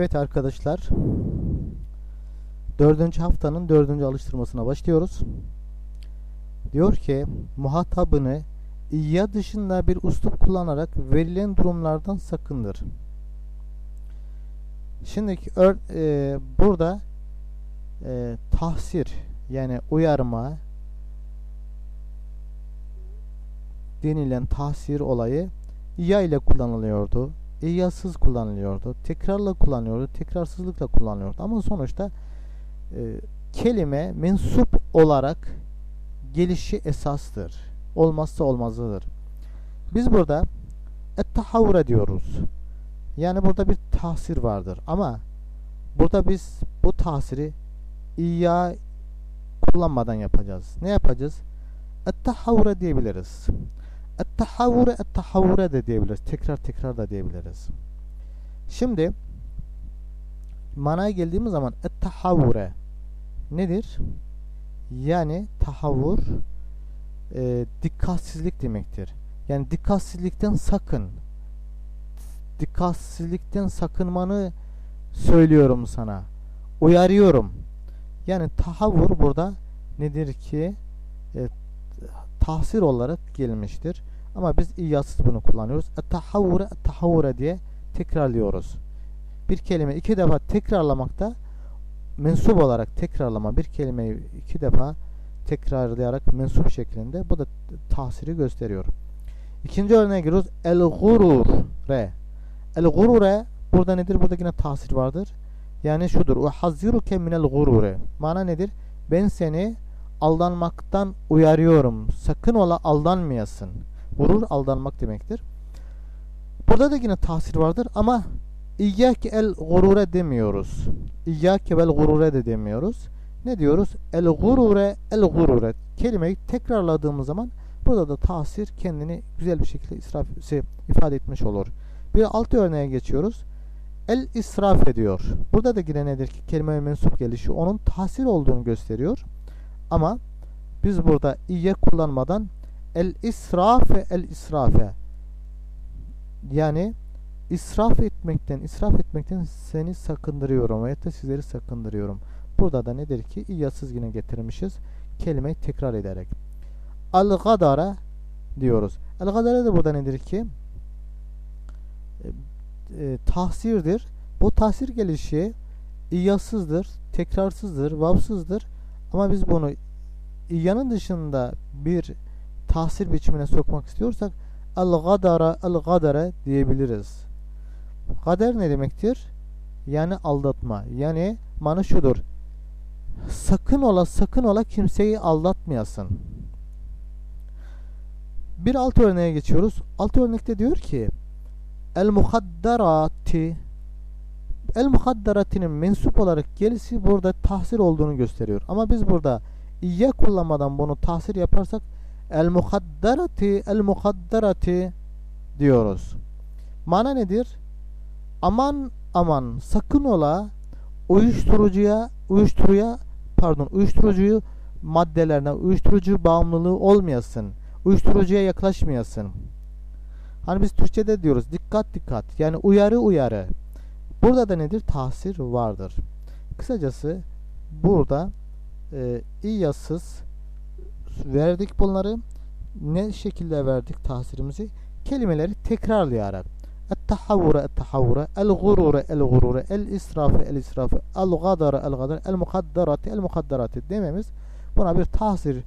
Evet arkadaşlar. Dördüncü haftanın dördüncü alıştırmasına başlıyoruz. Diyor ki muhatabını iya dışında bir uslup kullanarak verilen durumlardan sakındır. Şimdi e, burada e, tahsir yani uyarma denilen tahsir olayı iya ile kullanılıyordu İyasız kullanılıyordu. Tekrarla kullanıyordu. Tekrarsızlıkla kullanılıyordu. Ama sonuçta e, kelime mensup olarak gelişi esastır. Olmazsa olmazıdır. Biz burada et diyoruz. Yani burada bir tahsir vardır. Ama burada biz bu tahsiri iya kullanmadan yapacağız. Ne yapacağız? Et diyebiliriz. Et-tahavvure et-tahavvure de diyebiliriz. Tekrar tekrar da diyebiliriz. Şimdi manaya geldiğimiz zaman et-tahavvure nedir? Yani tahavvur e, dikkatsizlik demektir. Yani dikkatsizlikten sakın. Dikkatsizlikten sakınmanı söylüyorum sana. Uyarıyorum. Yani tahavvur burada nedir ki? E, tahsir olarak gelmiştir. Ama biz iyyasız bunu kullanıyoruz. Et-tahavvure et-tahavvure diye tekrarlıyoruz. Bir kelime iki defa tekrarlamakta mensup olarak tekrarlama bir kelimeyi iki defa tekrarlayarak mensup şeklinde bu da tahsiri gösteriyor. İkinci örneğe giriyoruz. El-gurure. El-gurure burada nedir? Burada yine tahsir vardır. Yani şudur. Uhazziruke minel gurure. Mana nedir? Ben seni aldanmaktan uyarıyorum. Sakın ola aldanmayasın. Gurur aldanmak demektir. Burada da yine tahsir vardır ama İyyâke el gurure demiyoruz. İyyâke vel gurure de demiyoruz. Ne diyoruz? El gurure el gurure. Kelimeyi tekrarladığımız zaman burada da tahsir kendini güzel bir şekilde israf, şey, ifade etmiş olur. Bir altı örneğe geçiyoruz. El israf ediyor. Burada da yine nedir ki kelime mensup gelişi onun tahsir olduğunu gösteriyor. Ama biz burada iye kullanmadan el israfe el israfe yani israf etmekten israf etmekten seni sakındırıyorum veya da sizleri sakındırıyorum. Burada da nedir ki iyasız yine getirmişiz. Kelimeyi tekrar ederek. Al gadara diyoruz. El gadara da burada nedir ki? E, e, tahsirdir. Bu tahsir gelişi iyasızdır, tekrarsızdır, vavsızdır. Ama biz bunu yanın dışında bir tahsil biçimine sokmak istiyorsak el-gadara el-gadara diyebiliriz. Kader ne demektir? Yani aldatma. Yani manı şudur. Sakın ola sakın ola kimseyi aldatmayasın. Bir alt örneğe geçiyoruz. Alt örnekte diyor ki el muhaddarati el muhaddaratinin mensup olarak gelisi burada tahsil olduğunu gösteriyor. Ama biz burada İyye kullanmadan bunu tahsir yaparsak el muhaddarati el muhaddarati diyoruz. Mana nedir? Aman aman sakın ola uyuşturucuya uyuşturuya pardon uyuşturucuyu maddelerine uyuşturucu bağımlılığı olmayasın. Uyuşturucuya yaklaşmayasın. Hani biz Türkçe'de diyoruz dikkat dikkat yani uyarı uyarı. Burada da nedir? Tahsir vardır. Kısacası burada e, İyyasız verdik bunları. Ne şekilde verdik tahsirimizi? Kelimeleri tekrarlayarak. El-tahavvure el-tahavvure, el-gurure el-gurure, el-israfe el-israfe, el-gadara el-gadara, el-mukaddarati el-mukaddarati dememiz buna bir tahsir e,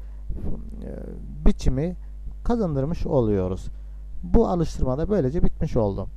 biçimi kazandırmış oluyoruz. Bu alıştırmada böylece bitmiş oldu.